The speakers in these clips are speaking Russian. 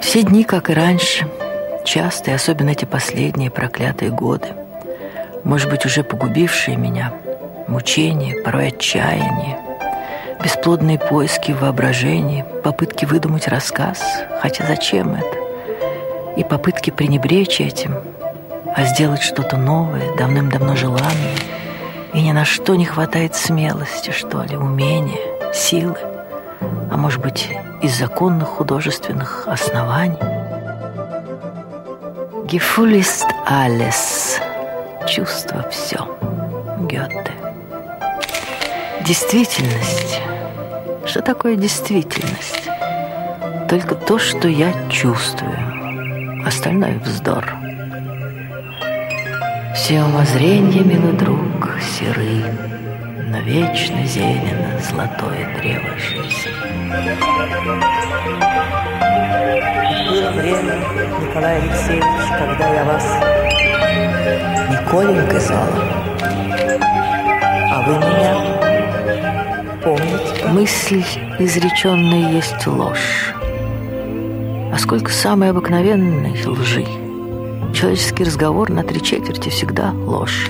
Все дни, как и раньше, часто, и особенно эти последние проклятые годы, может быть, уже погубившие меня, мучения, порой отчаяние, бесплодные поиски в воображении, попытки выдумать рассказ, хотя зачем это? И попытки пренебречь этим, а сделать что-то новое, давным-давно желанное, и ни на что не хватает смелости, что ли, умения, силы, а может быть, из законных художественных оснований. Гефулист Алес. Чувство все. Гёте. Действительность. Что такое действительность? Только то, что я чувствую. Остальное вздор. Все умозренья, милый друг, серы, Но вечно зелено золотое древо жизни. Было время, Николай Алексеевич, когда я вас не Коленькой звала, а вы меня помните? Мысль изреченная есть ложь. А сколько самой обыкновенной лжи. Человеческий разговор на три четверти всегда ложь.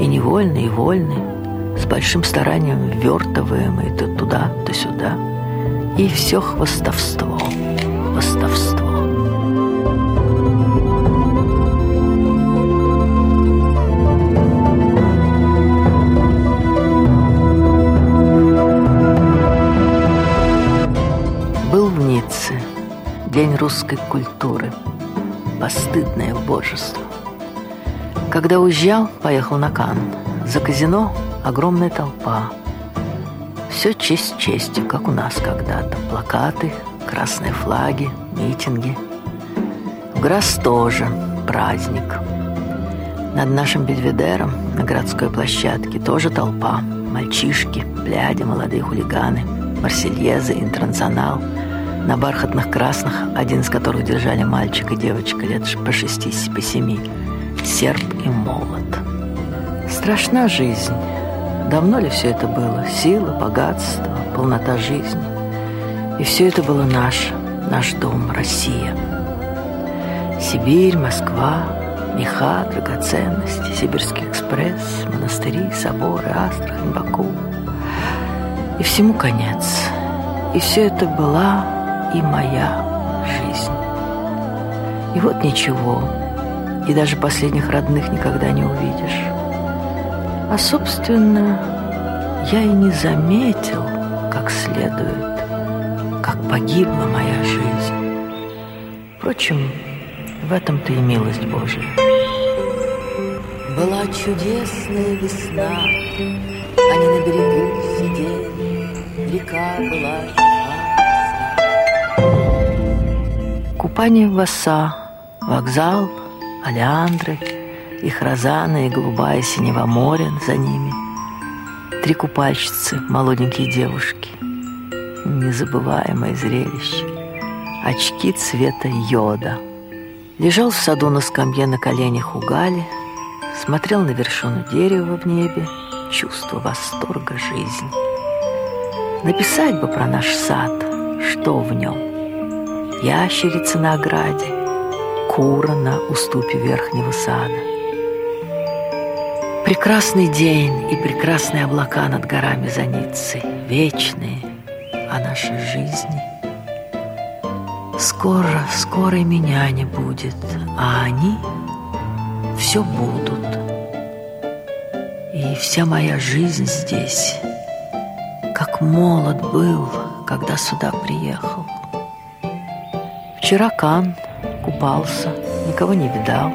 И невольный, и вольный, с большим старанием ввертываемый то туда, то сюда. И все хвостовство, хвостовство. Был в Ницце День русской культуры. Постыдное божество. Когда уезжал, поехал на Кан. За казино огромная толпа. Все честь честью, как у нас когда-то. Плакаты, красные флаги, митинги. В Грас тоже праздник. Над нашим бельведером на городской площадке тоже толпа. Мальчишки, пляди, молодые хулиганы, марсельезы, интернационал. На бархатных красных, один из которых держали мальчик и девочка лет по шести, по семи. Серп и молот. Страшна жизнь. Давно ли все это было? Сила, богатство, полнота жизни. И все это было наше, наш дом, Россия. Сибирь, Москва, меха, драгоценности, Сибирский экспресс, монастыри, соборы, Астрахань, Баку. И всему конец. И все это была и моя жизнь. И вот ничего, и даже последних родных никогда не увидишь. А, собственно, я и не заметил, как следует, как погибла моя жизнь. Впрочем, в этом-то и милость Божия. Была чудесная весна, Они на берегу сидели, Река была Купание в оса, вокзал, олеандры, их розана и голубая синева моря за ними. Три купальщицы, молоденькие девушки. Незабываемое зрелище. Очки цвета йода. Лежал в саду на скамье на коленях у Гали, смотрел на вершину дерева в небе, чувство восторга жизни. Написать бы про наш сад, что в нем ящерица на ограде, кура на уступе верхнего сада. Прекрасный день и прекрасные облака над горами за Ниццей, вечные, а наши жизни. Скоро, скоро и меня не будет, а они все будут. И вся моя жизнь здесь, как молод был, когда сюда приехал. Вчера купался, никого не видал.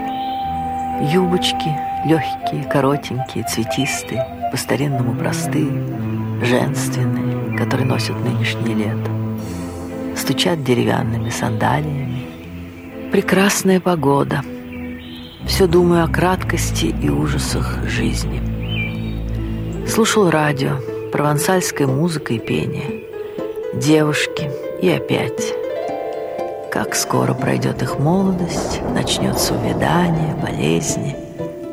Юбочки легкие, коротенькие, цветистые, по-старинному простые, женственные, которые носят нынешнее лето. Стучат деревянными сандалиями. Прекрасная погода. Все думаю о краткости и ужасах жизни. Слушал радио, провансальская музыка и пение. Девушки и опять как скоро пройдет их молодость, начнется увядание, болезни,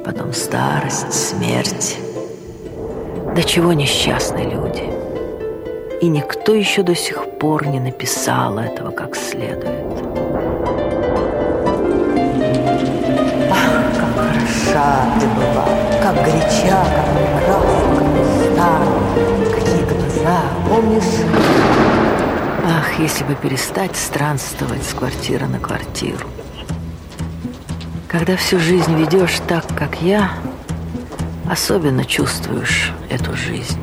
потом старость, смерть. До чего несчастны люди. И никто еще до сих пор не написал этого как следует. Ах, как хороша ты была, как горяча, как прекрасна, как пуста, какие глаза, помнишь? Ах, если бы перестать странствовать с квартиры на квартиру. Когда всю жизнь ведешь так, как я, особенно чувствуешь эту жизнь.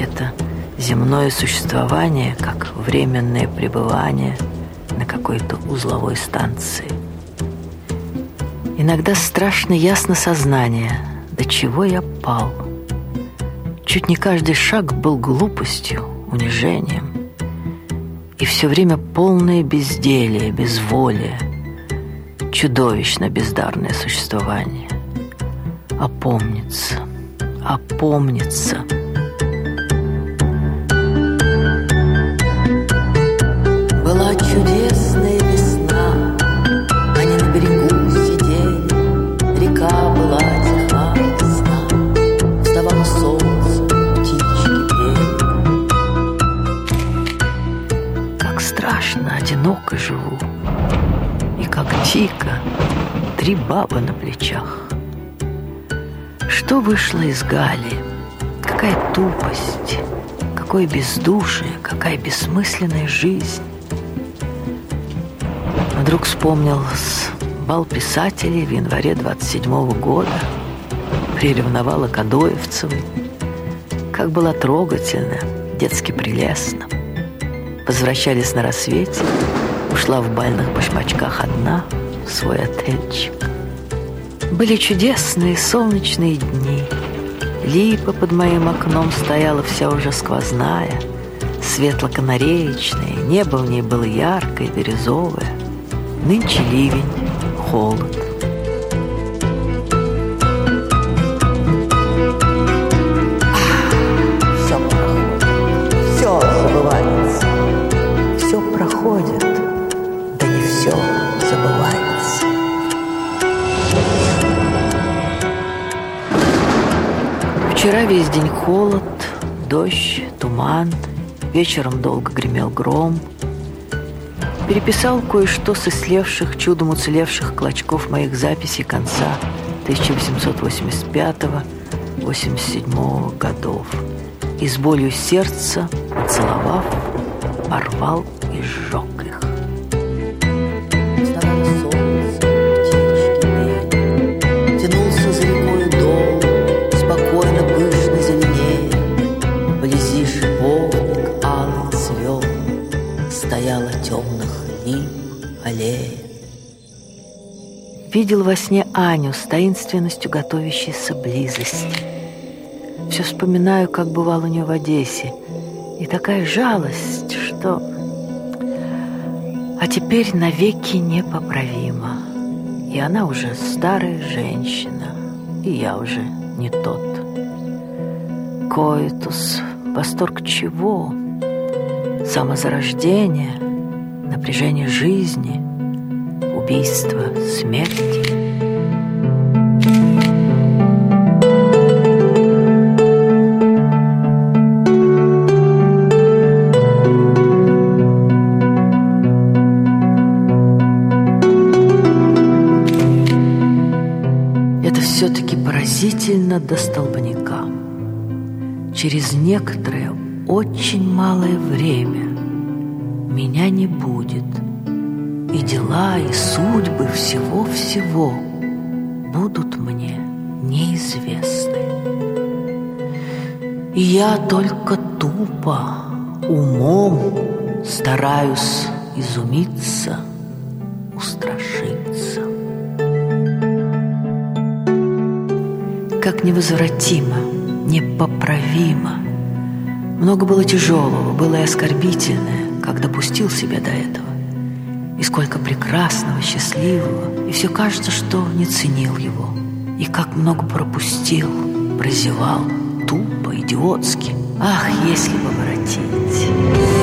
Это земное существование, как временное пребывание на какой-то узловой станции. Иногда страшно ясно сознание, до чего я пал. Чуть не каждый шаг был глупостью, унижением. И все время полное безделие, безволие – чудовищно бездарное существование. Опомниться, опомниться. Живу как Тика, три бабы на плечах. Что вышло из Гали? Какая тупость, какое бездушие, какая бессмысленная жизнь. Вдруг вспомнил бал писателей в январе 27 -го года. Приревновала к. Как было трогательно, детски прелестно. Возвращались на рассвете – ушла в бальных башмачках одна в свой отельчик. Были чудесные солнечные дни. Липа под моим окном стояла вся уже сквозная, светло-канареечная, небо в ней было яркое, бирюзовое. Нынче ливень, холод. День холод, дождь, туман, вечером долго гремел гром. Переписал кое-что с ислевших, чудом уцелевших клочков моих записей конца 1885-87 годов. И с болью сердца, поцеловав, порвал и сжег. Видел во сне Аню с таинственностью готовящейся близости. Все вспоминаю, как бывал у нее в Одессе. И такая жалость, что... А теперь навеки непоправима. И она уже старая женщина, и я уже не тот. Коитус, восторг чего? Самозарождение, напряжение жизни — убийства, смерти. Это все-таки поразительно до столбняка. Через некоторое, очень малое время меня не будет – и дела, и судьбы всего-всего будут мне неизвестны. И я только тупо, умом стараюсь изумиться, устрашиться. Как невозвратимо, непоправимо. Много было тяжелого, было и оскорбительное, как допустил себя до этого. И сколько прекрасного, счастливого, и все кажется, что не ценил его. И как много пропустил, прозевал, тупо, идиотски. Ах, если бы воротить!